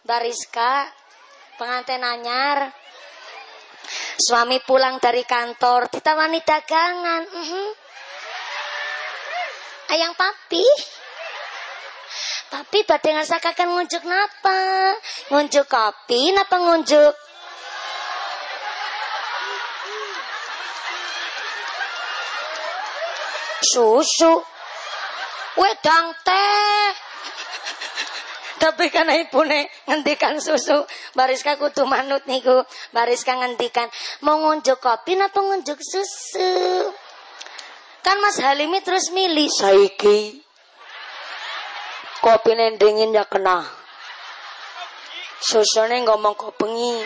Bariska, pengantin anyar. Suami pulang dari kantor, ditawani dagangan. -huh. Ayang papi. Papi badhe ngasakaken ngunjuk napa? Ngunjuk kopi napa ngunjuk? Susu. Wedang teh. Tapi karena ibune ngendikan susu, Bariska kudu manut niku. Bariska ngendikan, mau ngunjuk kopi napa ngunjuk susu? Kan Mas Halimi terus milih saiki. Kopi dingin ya kena. Susune ngomong kopengi.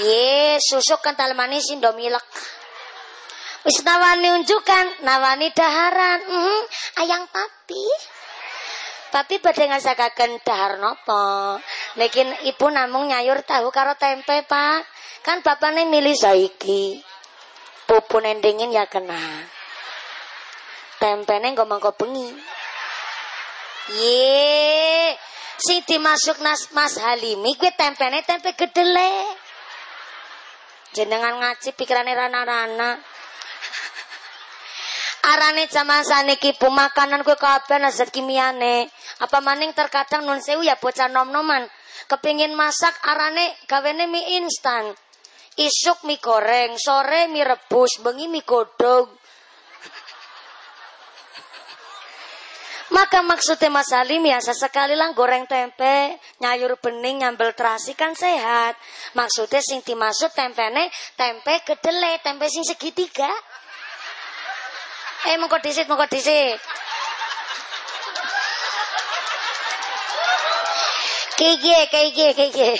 Ye, susu kental manis indomilek. Wis nawani unjukan, nawani daharan. Mm, ayang papi. Papi badhe ngasakaken dahar napa? Niki ibu namung nyayur tahu karo tempe, Pak. Kan bapakne milih saiki. Pupune dingin ya kena. Tempene nggo mangko bengi. Ye, sing dimasuk nas Mas Halimi kuwi tempene tempe gedele. Jenengan ngaji pikirane rana-rana. Arane zaman saniki bu makanan kue kabeh zat kimiane. Apa maning terkadang nun sewu ya bocah nom-noman. Kepingin masak arane gawene mie instan. Isuk mie goreng, sore mie rebus, bengi mie godong. Maka maksudnya Mas Halim ya sesekali lah goreng tempe, nyayur bening, nyambel terasi kan sehat. Maksudnya sing dimaksud tempene tempe kedele, tempe sing segitiga. Eh mau disit, mau disit. Kiki, kiki, kiki.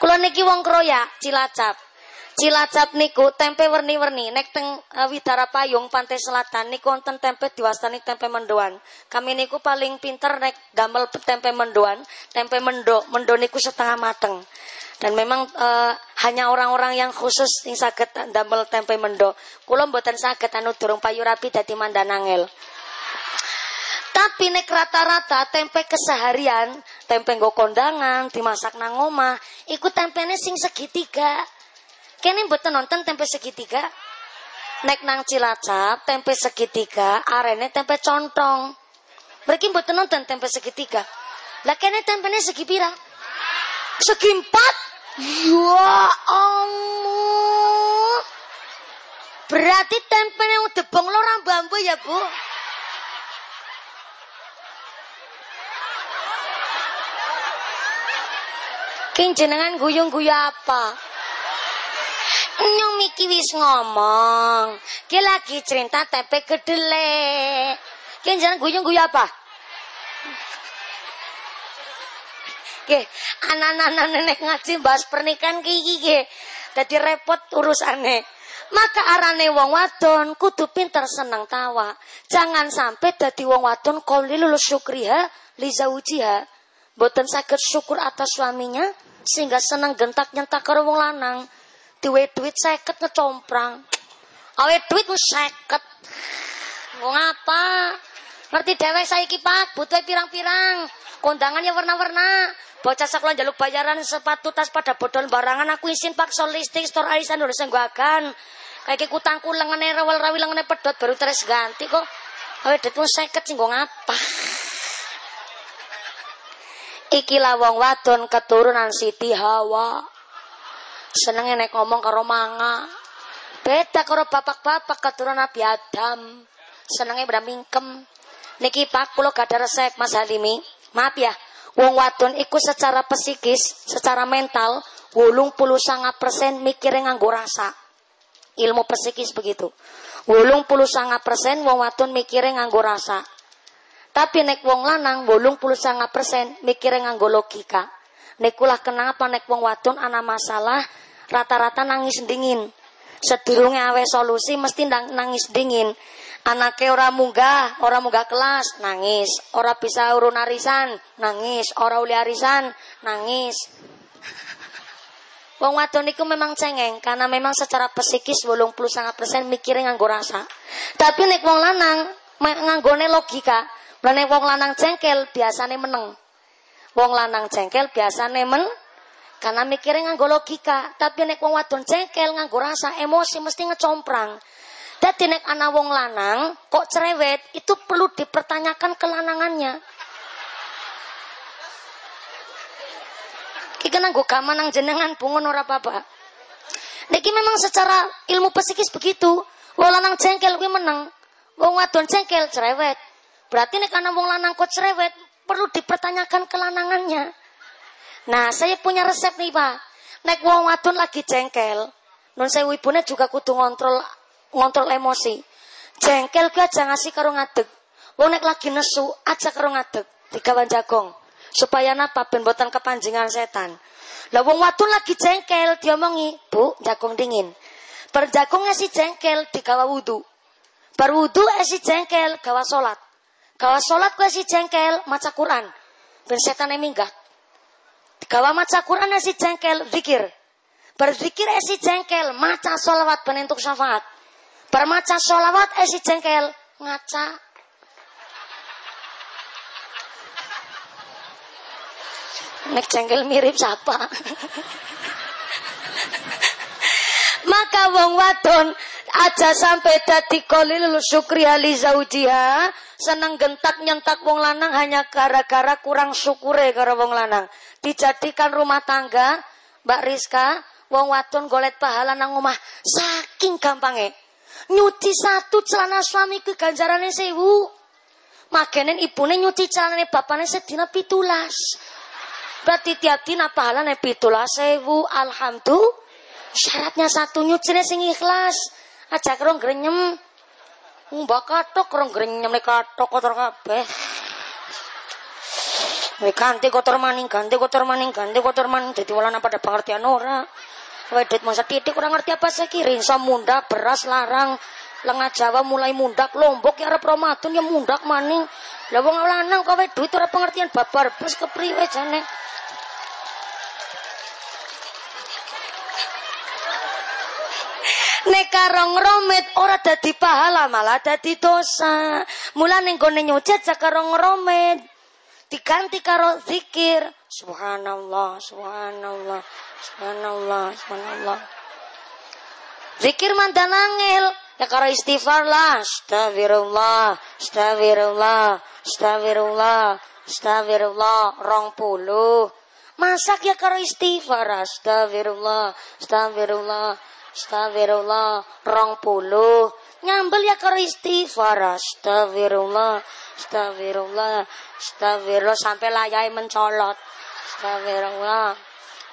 Kulo niki wong kroya, Cilacap. Cilacap niku tempe werni-werni nek teng uh, Widara Payung Pantai Selatan niku wonten tempe diwastani tempe mendoan. Kami niku paling pinter nek damel tempe mendoan, tempe mendo, mendo niku setengah mateng. Dan memang uh, hanya orang-orang yang khusus yang sakit damel tempe mendo. Kulo mboten sakit anu durung payu rapi dadi mandanangel. Tapi nek rata-rata tempe keseharian, tempe nggo kondangan, dimasak nang omah, iku tempene sing segitiga. Kene mboten nonton tempe segitiga? Nek nang Cilacap, tempe segitiga, arene tempe contong. Mereka mboten nonton tempe segitiga. Lah kene tempene segi pira? Segi empat? Ya Allah. Berarti tempe yang debong lorang bambu ya, Bu? King jenengan guyung-guyu apa? Nyong Miki wis ngomong. Ki lagi cerita tempe kedele. King jenengan guyung-guyu apa? Nggih, anak-anak nenek ngaji bahas pernikahan ki nggih. Dadi repot urusane. Maka arane wong wadon kudu pinter seneng tawa. Jangan sampai dadi wong wadon qaulil syukriha li zaujiha. Boten sakit syukur atas suaminya sehingga seneng gentak nyentak karo wong lanang. Diwe duit seket ngecomprang. Awe duit ku seket. Wong apa? Ngerti dewek saiki Pak, butuh pirang-pirang. Kondangannya warna-warna. Bocah sekolah jaluk bayaran sepatu tas pada bodol barangan aku isin pak solistik store arisan udah senggagan. Kayak kutangku lengene rawal rawi lengene pedot baru terus ganti kok. Awe pun seket sing apa? Iki wong wadon keturunan Siti Hawa. Seneng nek ngomong karo manga. Beda karo bapak-bapak keturunan Nabi Adam. Senenge pada mingkem. Niki Pak kula gak resep Mas Halimi. Maaf ya, Wong wadon iku secara psikis, secara mental, wolung puluh sangat persen mikirnya nganggo rasa. Ilmu psikis begitu. Wolung puluh sangat persen wong wadon mikirnya nganggo rasa. Tapi nek wong lanang wolung puluh sangat persen mikirnya nganggo logika. Nekulah kenapa nek wong wadon ana masalah rata-rata nangis dingin. Sedurunge awe solusi mesti nangis dingin. Anake ora munggah, ora munggah kelas, nangis. Ora bisa urun arisan, nangis. Ora uli arisan, nangis. Wong wadon itu memang cengeng karena memang secara psikis persen mikirnya nganggo rasa. Tapi nek wong lanang nganggone logika, Mulane wong lanang jengkel biasane meneng. Wong lanang jengkel biasane men karena mikirnya nganggo logika, tapi nek wong wadon jengkel nganggo rasa emosi mesti ngecomprang. Dadi nek ana wong lanang kok cerewet itu perlu dipertanyakan kelanangannya. Ki kena gue kaman nang jenengan pungun ora apa-apa. Niki memang secara ilmu psikis begitu. Wong lanang jengkel kuwi menang. Wong wadon jengkel cerewet. Berarti nek ana wong lanang kok cerewet perlu dipertanyakan kelanangannya. Nah, saya punya resep nih, Pak. Nek wong wadon lagi jengkel, nun saya ibune juga kudu ngontrol ngontrol emosi. Jengkel ke aja ngasih karo ngadeg. Wong nek lagi nesu aja karo ngadeg, digawan jagong. Supaya napa ben boten kepanjingan setan. Lah wong wadon lagi jengkel diomongi, "Bu, jagung dingin." Per jagung esi jengkel digawa wudu. Per wudu esi jengkel gawa salat. Gawa salat ku esi jengkel maca Quran. Ben setan minggat. Gawa maca Quran esi jengkel zikir. Berzikir esi jengkel maca solawat penentuk syafaat. Bermaca solawat esi jengkel ngaca Nek jengkel mirip siapa? Maka wong wadon aja sampai dadi kolil syukri ali zaujiha seneng gentak nyentak wong lanang hanya gara-gara kurang syukure karo wong lanang. Dijadikan rumah tangga, Mbak Rizka, wong wadon golet pahala nang omah saking gampangnya. Nyuci satu celana suami ke ganjarane sewu. Magenen ibune nyuci celanane bapakne sedina pitulas. Berarti tiap dina pahalane pitulah sewu. Alhamdulillah. Syaratnya satu nyucine sing ikhlas. Aja kerong grenyem. Mbak katok kerong grenyem nek katok kotor kabeh. Nek ganti kotor maning, ganti kotor maning, ganti kotor maning. Jadi walana pada pengertian ora. Wedit masa titik kurang ngerti apa saya kiri. So mundak, beras, larang. Lengah Jawa mulai mundak, Lombok ya arep Ramadan ya mundak maning. Lah wong lanang kowe duit ora pengertian babar bus kepriwe jane. Nek karong romet ora dadi pahala malah dadi dosa. Mulane nggone nyuci aja karong romet. Diganti karo zikir. Subhanallah, subhanallah, subhanallah, subhanallah. Zikir mantan angel. Ya karo istighfar lah. Astagfirullah, astagfirullah, astagfirullah, astagfirullah. Rong puluh. Masak ya karo istighfar. Astagfirullah, astagfirullah. Astagfirullah rong puluh. Nyambel ya karo istighfar. Astagfirullah astagfirullah astagfirullah. Sampai layai mencolot. Astagfirullah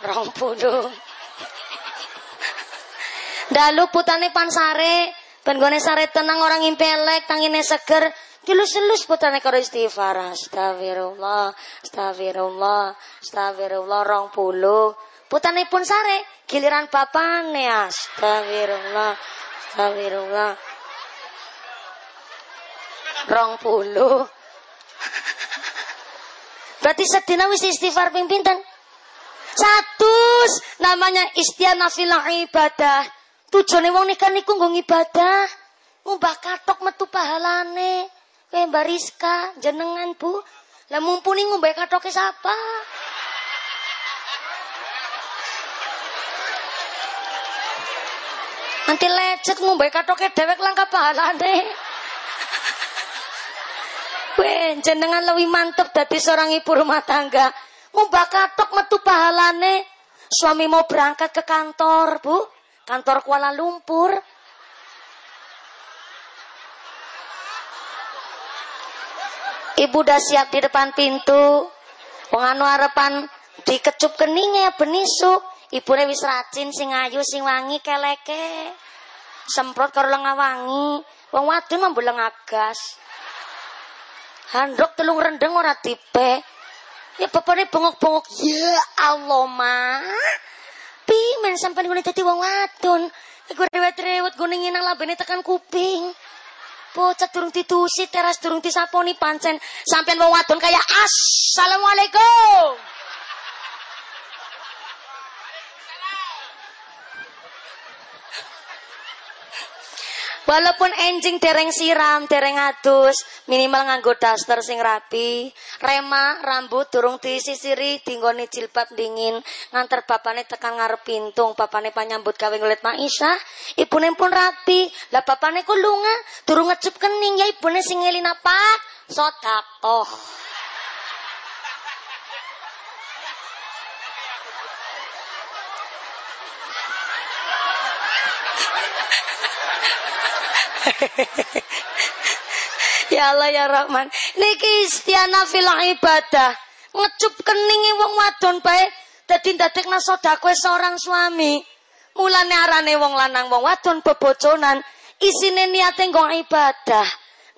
rong puluh. Dalu putane pansare ben gone sare tenang orang impelek tangine seger. Dilus-lus putane karo istighfar. Astagfirullah astagfirullah astagfirullah rong puluh. Putane pun sare Giliran bapane astagfirullah. Astagfirullah. Rong puluh. Berarti sedina wis istighfar ping pinten? Satu namanya istiana fil ibadah. Tujuane wong nikah niku nggo ibadah. Ngumbah katok metu pahalane. Kowe bariska jenengan Bu. Lah mumpuni ngumbah katoke sapa? Nanti lecet ngombe katoke dewek langka pahalane. Weh, jenengan lebih mantep dadi seorang ibu rumah tangga. Ngombe katok metu pahalane. Suami mau berangkat ke kantor, Bu. Kantor Kuala Lumpur. Ibu udah siap di depan pintu. Wong anu arepan dikecup keningnya benisuk. Ibune wis rajin sing ayu sing wangi keleke. Semprot karo lenga wangi. Wong wadon mambu lenga gas. Handok telung rendeng ora tipe. Ya bapaknya bongok-bongok. Ya Allah, Ma. Pimen sampai ngene dadi wong wadon. Iku rewet-rewet gue nang labene tekan kuping. Bocah durung ditusi, teras durung disaponi pancen. Sampean wong wadon kayak assalamualaikum. Walaupun enjing dereng siram, dereng adus, minimal nganggo daster sing rapi, rema rambut durung disisiri, dinggoni jilbab dingin, nganter bapane tekan ngarep pintung, bapane panyambut gawe ngulit Maisha, ibune pun rapi, lah bapane ku lunga, durung ngecup kening ya ibune sing apa? Sodakoh. ya Allah ya Rahman. Niki istiana fil ibadah. Ngecup keningi wong wadon bae dadi ndadekna sedekah seorang suami. Mulane arane wong lanang wong wadon bebojonan, isine niate nggo ibadah.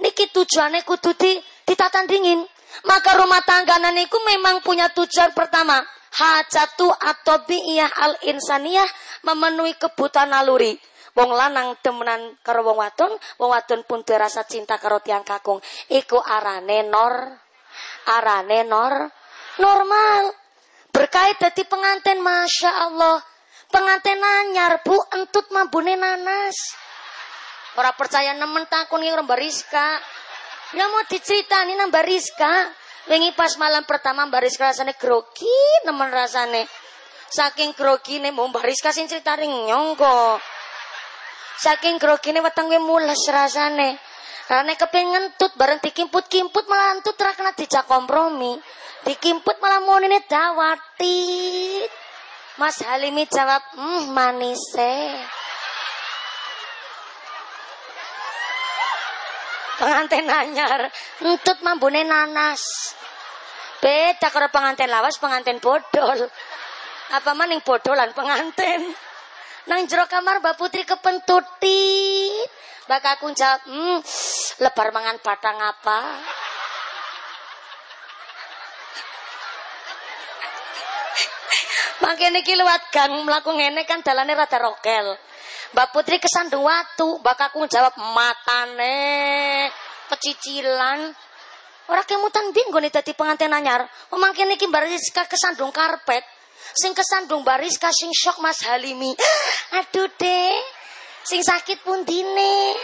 Niki tujuane kudu di ditatandingin. Maka rumah tangga niku memang punya tujuan pertama, hajatu atau biyah al insaniyah memenuhi kebutuhan naluri. Wong lanang temenan karo wong wadon, wong wadon pun duwe rasa cinta karo tiang kakung. Iku arane nor, arane nor, normal. Berkait dadi pengantin, masya Allah. Pengantin anyar bu, entut mabune nanas. Ora percaya nemen takun iki Mbak Rizka. Ya mau diceritani nang Mbak Rizka. Wingi pas malam pertama Mbak Rizka rasane grogi nemen rasane. Saking grogi nih Mbak Rizka sing cerita nyong kok. Saking grogine wetenge mules rasane. Karena kepengen tut bareng dikimput-kimput malah entut ra kena dijak kompromi. Dikimput malah mau ini dawati. Mas Halimi jawab, "Hmm, manise." Pengantin anyar, entut mambune nanas. Beda karo pengantin lawas, pengantin bodol. Apa maning bodolan pengantin. Nang jero kamar Mbak Putri kepentutit. Mbak Kakung jawab, hmm, lebar mangan batang apa? Makin iki lewat gang mlaku ngene kan dalane rada rokel. Mbak Putri kesandung watu, Mbak Kakung jawab matane pecicilan. Ora kemutan bingung nih tadi pengantin anyar. Oh makin iki kesandung karpet. Sing kesandung baris sing shock Mas Halimi. Aduh deh. Sing sakit pun dine.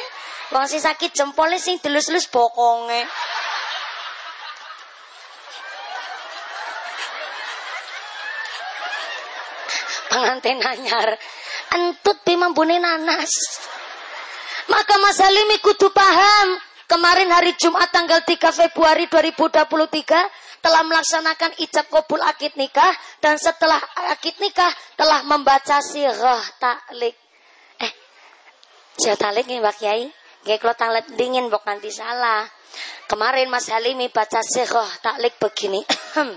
Wong sing sakit jempolnya sing delus-delus bokonge. Pengantin anyar. Entut bimambune nanas. Maka Mas Halimi kudu paham. Kemarin hari Jumat tanggal 3 Februari 2023 telah melaksanakan ijab kabul akid nikah dan setelah akid nikah telah membaca sirah taklik. Eh, sirah taklik nih Mbak Kiai. Gak kalau tanglet dingin bok nanti salah. Kemarin Mas Halimi baca sirah taklik begini.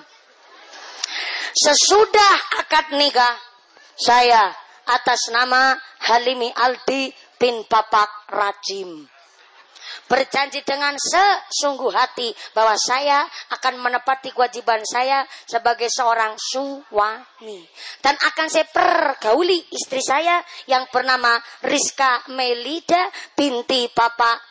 Sesudah akad nikah, saya atas nama Halimi Aldi bin Bapak Rajim berjanji dengan sesungguh hati bahwa saya akan menepati kewajiban saya sebagai seorang suami dan akan saya pergauli istri saya yang bernama Rizka Melida binti Bapak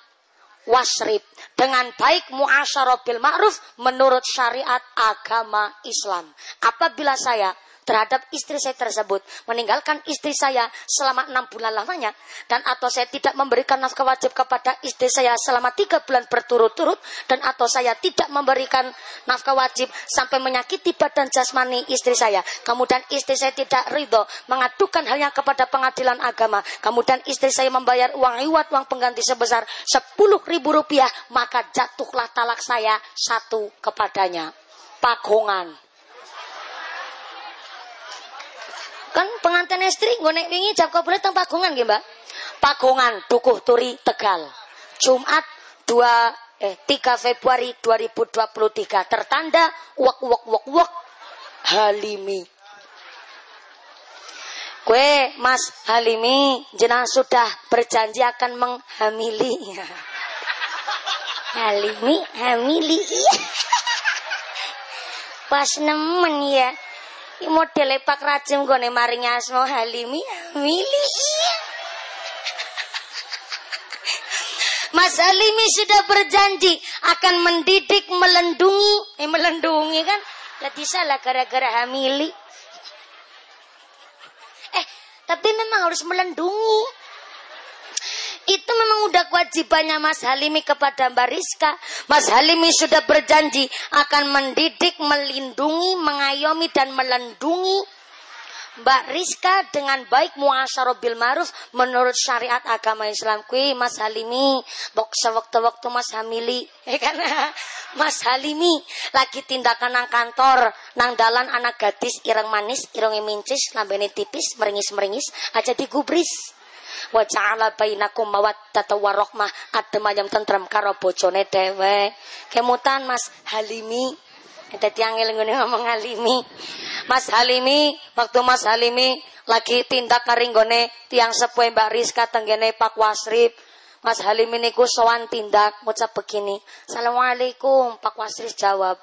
Wasrib dengan baik muasyarah ma'ruf menurut syariat agama Islam. Apabila saya terhadap istri saya tersebut, meninggalkan istri saya selama enam bulan lamanya, dan atau saya tidak memberikan nafkah wajib kepada istri saya selama tiga bulan berturut-turut, dan atau saya tidak memberikan nafkah wajib sampai menyakiti badan jasmani istri saya, kemudian istri saya tidak ridho mengadukan hanya kepada pengadilan agama, kemudian istri saya membayar uang iwat, uang pengganti sebesar sepuluh ribu rupiah, maka jatuhlah talak saya satu kepadanya. Pagongan. Kan pengantin istri nek wingi jam kabule teng pagungan nggih, Mbak. Pagungan Dukuh Turi Tegal. Jumat 2 eh 3 Februari 2023 tertanda wak wak wak wak Halimi. Kue Mas Halimi jenah sudah berjanji akan menghamili. Halimi hamili. Pas nemen ya. Iki modele Pak Rajim gone maring asma Halimi Mili. Mas Halimi sudah berjanji akan mendidik melendungi, eh melendungi kan? Jadi salah gara-gara hamili. Eh, tapi memang harus melendungi. Itu memang udah kewajibannya Mas Halimi kepada Mbak Rizka. Mas Halimi sudah berjanji akan mendidik, melindungi, mengayomi dan melindungi Mbak Rizka dengan baik muasyarah bil ma'ruf menurut syariat agama Islam. Kui Mas Halimi bok sewaktu-waktu Mas Hamili ya kan? Mas Halimi lagi tindakan nang kantor nang dalan anak gadis ireng manis ireng mincis lambene tipis meringis-meringis aja digubris wa ja'ala bainakum mawaddata warahmah adem ayam tentrem karo bojone dhewe kemutan Mas Halimi Eta tiang ngelingune ngomong Halimi. Mas Halimi, waktu Mas Halimi lagi tindak karinggone tiang sepuh Mbak Rizka tenggene Pak Wasrip. Mas Halimi niku sowan tindak ngucap begini. Assalamualaikum. Pak Wasrip jawab.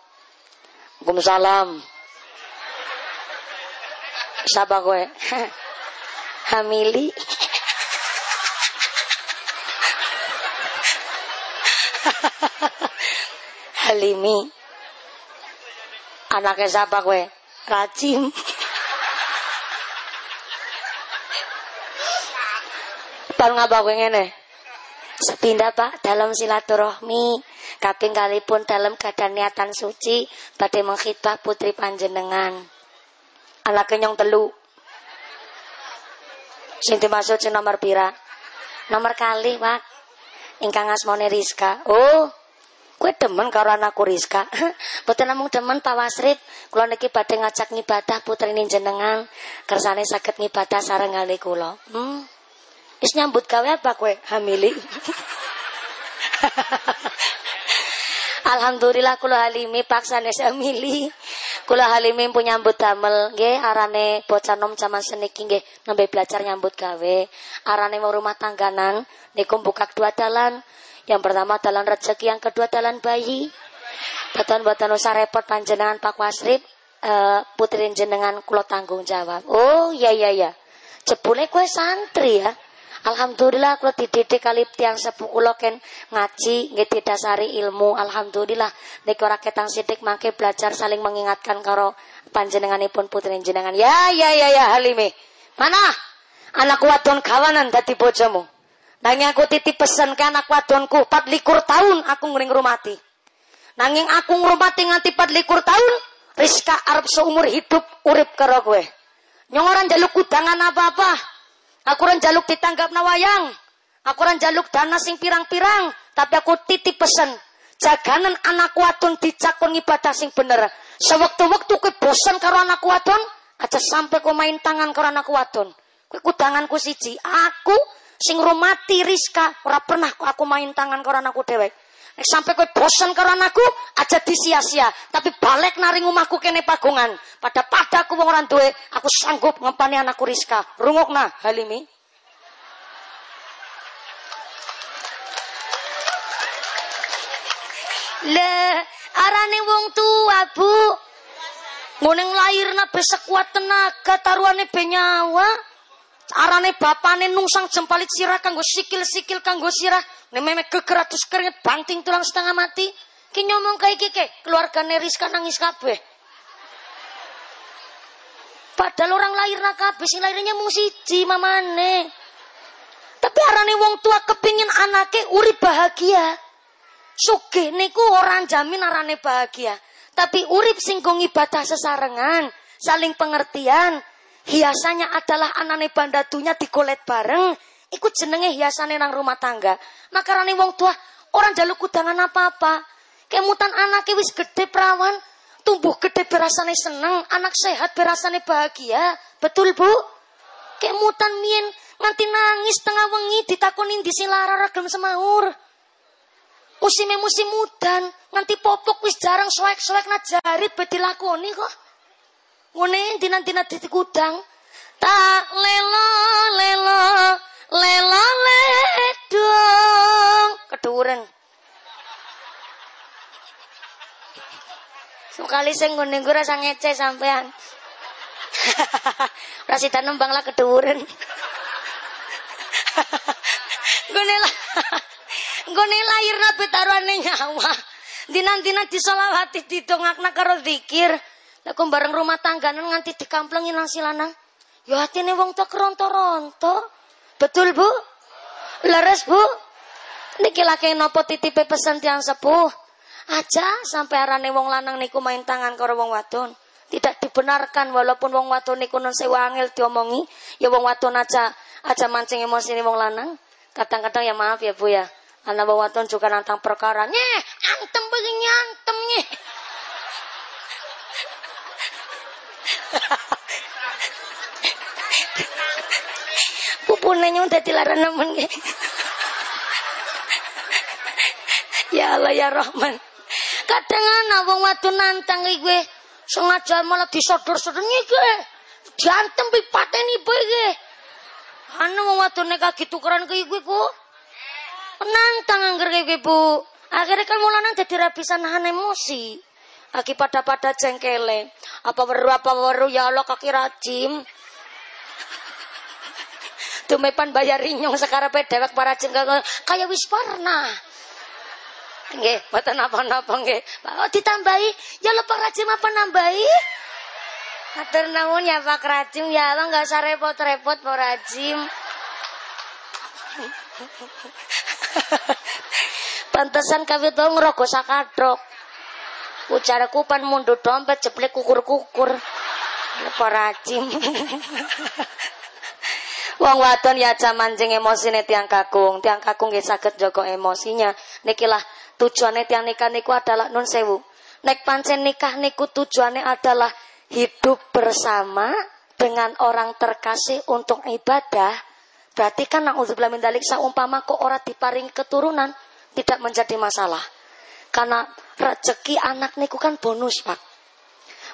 Waalaikumsalam. Siapa gue? Hamili. Halimi. Anaknya siapa gue? Rajim. Baru ngapa gue ngene? Sepindah pak dalam silaturahmi kaping kalipun dalam keadaan niatan suci badai menghitbah putri panjenengan anaknya nyong telu sing dimaksud si nomor pira nomor kali pak ingkang asmone Rizka oh Kue demen karo anakku Rizka. Boten namung demen Pak Wasrip. Kula niki badhe ngajak ngibadah putrine jenengan. Kersane saged ngibadah sareng kali kula. Hmm. Wis nyambut gawe apa kue hamili? Alhamdulillah kula halimi paksane samili. Kula halimi pun nyambut damel nggih arane bocah nom zaman seniki nggih nembe belajar nyambut gawe. Arane mau rumah tangganan niku buka dua dalan. Yang pertama dalam rezeki, yang kedua dalam bayi. Beton boten usah repot panjenengan Pak Wasrip, uh, putri jenengan kulo tanggung jawab. Oh iya iya iya. Jebule kue santri ya. Alhamdulillah kulo dididik kali tiang sepuh kulo ken ngaji nggih didasari ilmu. Alhamdulillah nek ora ketang mangke belajar saling mengingatkan karo panjenenganipun putri jenengan. Ya ya ya ya Halime. Mana? Anak wadon kawanan dadi bojomu. Nanging aku titip pesen ke anak wadonku, pat likur tahun aku ngering rumati. Nanging aku ngrumati nganti pat likur tahun, Rizka Arab seumur hidup urip karo gue. Nyong orang jaluk kudangan apa-apa. Aku orang jaluk ditanggap nawayang. Aku orang jaluk dana sing pirang-pirang. Tapi aku titip pesen. Jaganan anak wadon dicakon ibadah sing bener. Sewaktu-waktu kue bosan karo anak wadon, aja sampai kau main tangan karo anak wadon. Kue kudanganku siji. Aku sing rumati Rizka ora pernah aku main tangan karo anakku dewek. Sampai kowe bosan karo anakku, aja disia-sia. Tapi balik nari omahku kene pagungan. Pada padaku wong orang duwe, aku sanggup ngempani anakku Rizka. Rungokna Halimi. Le, arane wong tua, Bu. Nguneng lahirna besek kuat tenaga taruhane benyawa. Arane bapane nungsang jempalit sirah kanggo sikil-sikil kanggo sirah. Nememe geger atus keringet banting tulang setengah mati. Ki nyomong kayak kike, keluargane Rizka nangis kabeh. Padahal orang lahir nak kabeh, sing lahirnya mung siji mamane. Tapi arane wong tua kepingin anake urip bahagia. Sugih niku orang jamin arane bahagia. Tapi urip sing ibadah sesarengan, saling pengertian, hiasannya adalah anane bandatunya digolet bareng, ikut jenenge hiasannya nang rumah tangga. Maka rani wong tua orang jaluk kudangan apa-apa. Kemutan anaknya wis gede perawan, tumbuh gede berasane seneng, anak sehat berasane bahagia. Betul bu? Kemutan mien nganti nangis tengah wengi ditakonin di silara ragam semaur. Musimnya musim mudan, nganti popok wis jarang suwek-suwek najarit bedilakoni kok. Ngene dina-dina di kudang. Tak lelo lelo lelo ledong. Keduren. Sekali sing ngene gue rasa ngece sampean. Rasita nembang lah keduren. Gone lah. Gone lahir nabi taruhane nyawa. Dinan-dinan disolawati didongakna karo zikir. Nek bareng rumah tangganan nganti dikamplengi nang silanang. Ya hatine wong tok ronto-ronto. Betul, Bu? Leres, Bu. Niki laki nopo titipe pesen tiang sepuh. Aja sampai arane wong lanang niku main tangan karo wong wadon. Tidak dibenarkan walaupun wong wadon niku non sewa angel diomongi, ya wong wadon aja aja mancing emosi wong lanang. Kadang-kadang ya maaf ya Bu ya. Anak wong wadon juga nantang perkara. Nyeh, antem begini antem nyeh. Pupune nyung dadi laran nemen Ya Allah ya Rahman. Kadang ana wong wadon nantang iki sengaja malah disodor-sodor iki. Diantem pi pateni iki. Ana wong wadon nek kaki tukeran ke iku ku. Nantang angger iki Bu. Akhirnya kan mulane dadi ra bisa nahan emosi. Lagi pada-pada jengkele. Apa weru apa weru ya Allah kaki rajim. Tumepan bayar inyong sekarang dewek para jeng kaya wis pernah. Nggih, mboten napa-napa nggih. Oh ditambahi, ya lho Pak Rajim apa nambahi? Matur nuwun ya Pak Rajim, ya Allah enggak usah repot-repot Pak Rajim. Pantesan kami ngerokok sakadok. Ucara kupan mundur dompet jeplek kukur-kukur. Pak Rajim. Wong wadon ya aja mancing emosine tiang kakung. Tiang kakung nggih saged jaga emosinya. Nikilah tujuannya tiang nikah niku adalah nun sewu. Nek pancen nikah niku tujuannya adalah hidup bersama dengan orang terkasih untuk ibadah. Berarti kan naudzubillah min dalik saumpama kok ora diparing keturunan tidak menjadi masalah. Karena rezeki anak niku kan bonus, Pak.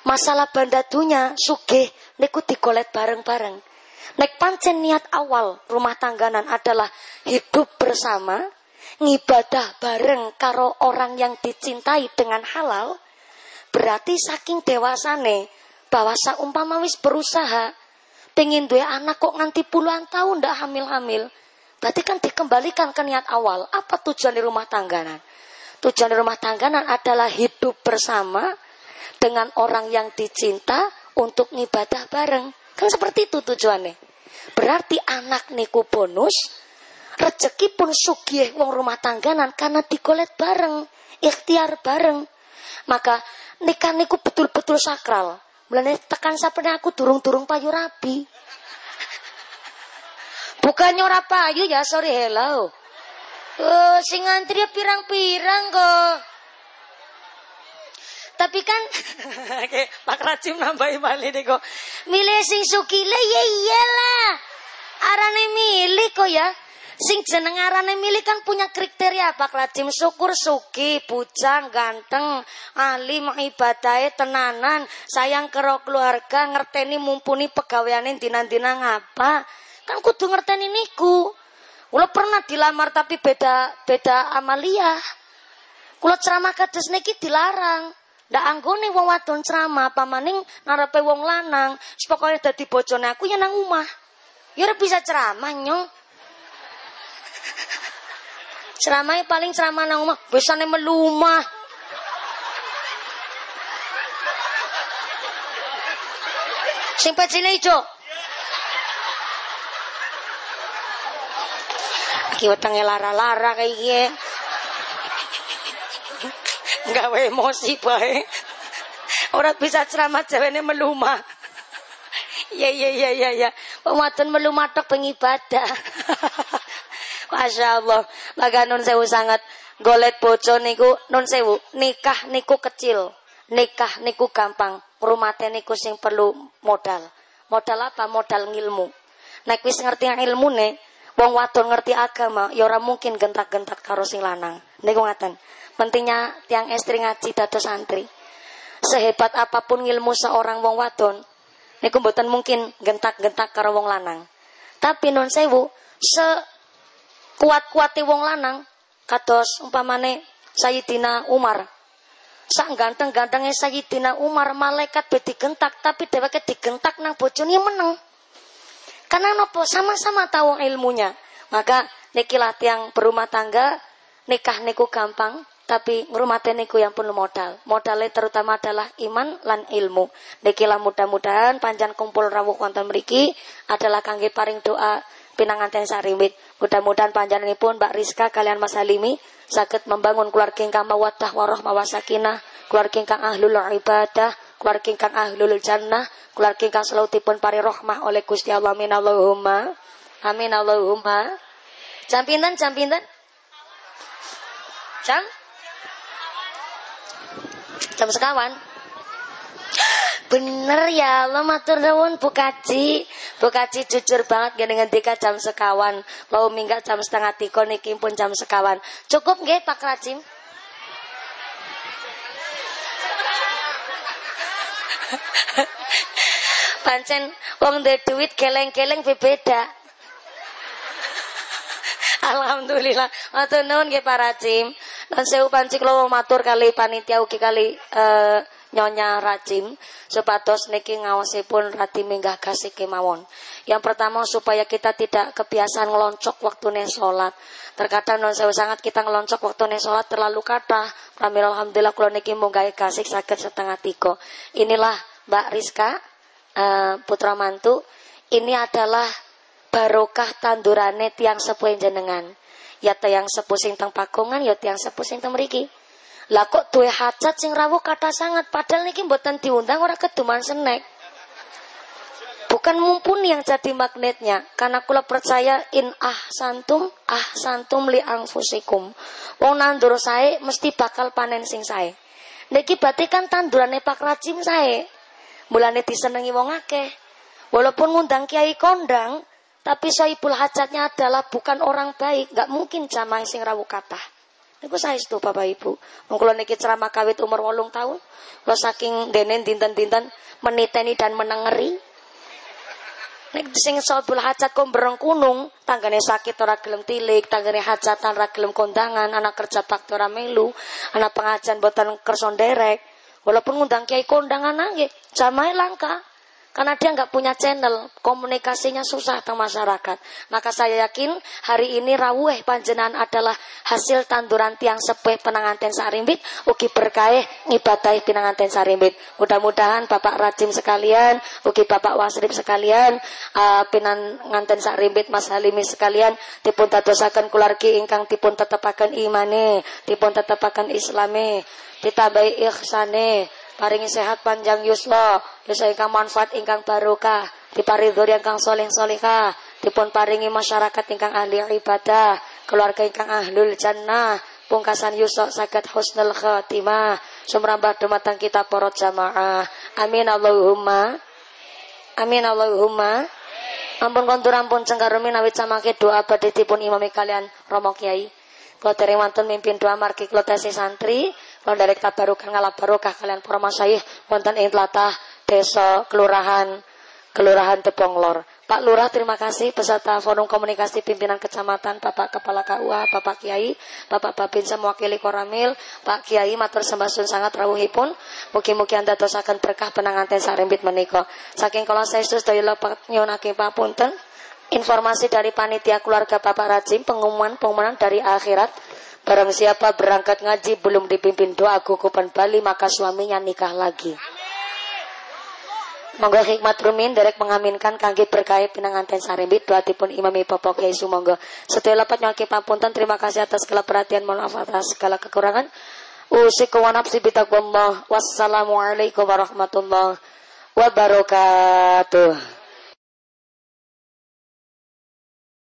Masalah bandadunya sugih niku digolet bareng-bareng. Nek pancen niat awal rumah tangganan adalah hidup bersama, ngibadah bareng karo orang yang dicintai dengan halal, berarti saking dewasane bahwa saumpama wis berusaha pengen dua anak kok nganti puluhan tahun ndak hamil-hamil. Berarti kan dikembalikan ke niat awal. Apa tujuan di rumah tangganan? Tujuan rumah tangganan adalah hidup bersama dengan orang yang dicinta untuk ngibadah bareng. Kan seperti itu tujuannya. Berarti anak niku bonus, rezeki pun sugih wong rumah tangganan karena digolet bareng, ikhtiar bareng. Maka nikah niku betul-betul sakral. Mulane tekan sapene aku durung-durung payu rabi. Bukannya ora payu ya, sorry hello. Oh, sing antri pirang-pirang kok. Tapi kan Pak Rajim nambahi balik kok. Milih sing sukile ya iyalah. Arane milih kok ya. Sing jeneng arane milih kan punya kriteria Pak Rajim syukur suki, bujang, ganteng, alim, ibadahe tenanan, sayang karo keluarga, ngerteni mumpuni pegawaiane dina-dina ngapa. Kan kudu ngerteni niku. Kula pernah dilamar tapi beda beda amalia. Kula ceramah kados niki dilarang. Ndak anggone wong wadon ceramah pamaning narepe wong lanang, pokoke dadi bojone aku ya nang omah. Ya ora bisa ceramah nyong. Ceramah paling ceramah nang omah, bisane melumah. Sing pecine ijo. Ki wetenge lara-lara kayak gini gawe emosi bae. Ora bisa ceramah jawene melumah. Ya ya ya ya ya. Pematun melumah tok pengibadah. Masya Allah. Maka nun sewu sangat golet bojo niku nun sewu nikah niku kecil. Nikah niku gampang. Rumate niku sing perlu modal. Modal apa? Modal ngilmu. Nek wis ngerti ilmu nih, wong wadon ngerti agama, ya ora mungkin gentak-gentak karo sing lanang. Niku ngaten. Pentingnya tiang estri ngaji dados santri. Sehebat apa pun ilmu seorang wong wadon, niku mboten mungkin gentak-gentak karo wong lanang. Tapi non sewu, se kuat-kuate wong lanang kados umpamane Sayyidina Umar. Sak ganteng-gantengnya Sayyidina Umar malaikat be digentak tapi dheweke digentak nang bojone meneng. Karena nopo sama-sama tahu ilmunya. Maka nikilah tiang berumah tangga nikah niku gampang tapi ngurumate niku yang perlu modal. Modalnya terutama adalah iman lan ilmu. Nikilah mudah-mudahan panjang kumpul rawuh wonten mriki adalah kangge paring doa pinanganten sarimbit. Mudah-mudahan pun Mbak Rizka kalian Mas Halimi sakit membangun keluarga ingkang mawaddah warahmah wasakinah, keluarga ingkang ahlul ibadah, keluarga ingkang ahlul jannah, keluarga ingkang selautipun pari rahmah oleh Gusti Allah amin Allahumma. Amin Allahumma. Jam pinten? Jam pinten? Jam? Jam sekawan. Bener ya Allah matur nuwun Bu Kaji. Bu Kaji jujur banget gini ngendika jam sekawan. Mau minggat jam setengah tiga niki pun jam sekawan. Cukup nggih Pak Rajim? Pancen wong duwe duit geleng-geleng beda. Alhamdulillah. Matur nuwun nggih Pak Rajim. Lan sewu panci kula matur kali panitia ugi kali uh, Nyonya Rajim supados niki ngawasipun rati minggah kasih kemawon. Yang pertama supaya kita tidak kebiasaan ngeloncok waktu sholat. Terkadang non sangat kita ngeloncok waktu sholat terlalu kata. Pramil alhamdulillah kalau niki munggai kasih sakit setengah tiga. Inilah Mbak Rizka uh, putra mantu. Ini adalah barokah tandurane tiang sepuh jenengan. Ya tiang sepuh sing pakungan, ya tiang sepuh sing teng mriki. Lah kok duwe hajat sing rawuh kata sangat padahal niki mboten diundang ora keduman senek. Bukan mumpuni yang jadi magnetnya karena kula percaya in ah santum ah santum li angfusikum. Wong nandur sae mesti bakal panen sing sae. Niki berarti kan tandurane Pak Rajim sae. Mulane disenengi wong akeh. Walaupun ngundang kiai kondang, tapi soibul hajatnya adalah bukan orang baik, nggak mungkin jamaah sing rawuh kata. Niku itu Bapak Ibu. Wong kula niki ceramah kawit umur 8 tahun, kula saking denen dinten-dinten meniteni dan menengeri. Nek sing sobul hajat bereng kunung, tanggane sakit ora gelem tilik, tanggane hajatan ora gelem kondangan, anak kerja bakti ora melu, anak pengajian boten kersa nderek. Walaupun ngundang kiai kondangan nggih, jamaah langka. Karena dia nggak punya channel, komunikasinya susah tentang masyarakat. Maka saya yakin hari ini rawuh panjenan adalah hasil tanduran tiang sepe penanganten sarimbit, ugi berkait ngibadahi penanganten sarimbit. Mudah-mudahan Bapak Rajim sekalian, ugi Bapak Wasrib sekalian, uh, penanganten sarimbit Mas Halimi sekalian, dipun tadosaken keluarga ingkang dipun tetepaken imane, dipun tetepaken islame, ditambahi ihsane, paringi sehat panjang yuswa. Yuswa ingkang manfaat ingkang barokah. Diparidhur ingkang soleh solehah. Dipun paringi masyarakat ingkang ahli ibadah. Keluarga ingkang ahlul jannah. Pungkasan yuswa saged husnul khatimah. Sumrambah dumateng kita para jamaah. Amin Allahumma. Amin Allahumma. Ampun kontur ampun cengkarumi nawit samake doa badhe imami kalian romo kiai Kula dereng wonten mimpin doa margi kula santri, kula derek tabarukah ngalap barokah kalian para masyayikh wonten ing tlatah desa kelurahan Kelurahan Tepong Lor. Pak Lurah terima kasih peserta forum komunikasi pimpinan kecamatan, Bapak Kepala KUA, Bapak Kiai, Bapak Babin mewakili Koramil, Pak Kiai matur sembasun sangat rawuhipun. Mugi-mugi Anda dosakan berkah penanganten sarembit menika. Saking kalau saya sedaya lepat nyunake papunten. Informasi dari panitia keluarga Bapak Rajim, pengumuman-pengumuman dari akhirat. Barang siapa berangkat ngaji belum dipimpin doa gugupan Bali, maka suaminya nikah lagi. Monggo hikmat rumin derek mengaminkan kangge berkait pinanganten sarimbit doa tipun imami popok yai sumonggo. Setelah lepat nyaki papunten terima kasih atas segala perhatian mohon maaf atas segala kekurangan. Usiku wa nafsi bitakwallah. Wassalamualaikum warahmatullahi wabarakatuh.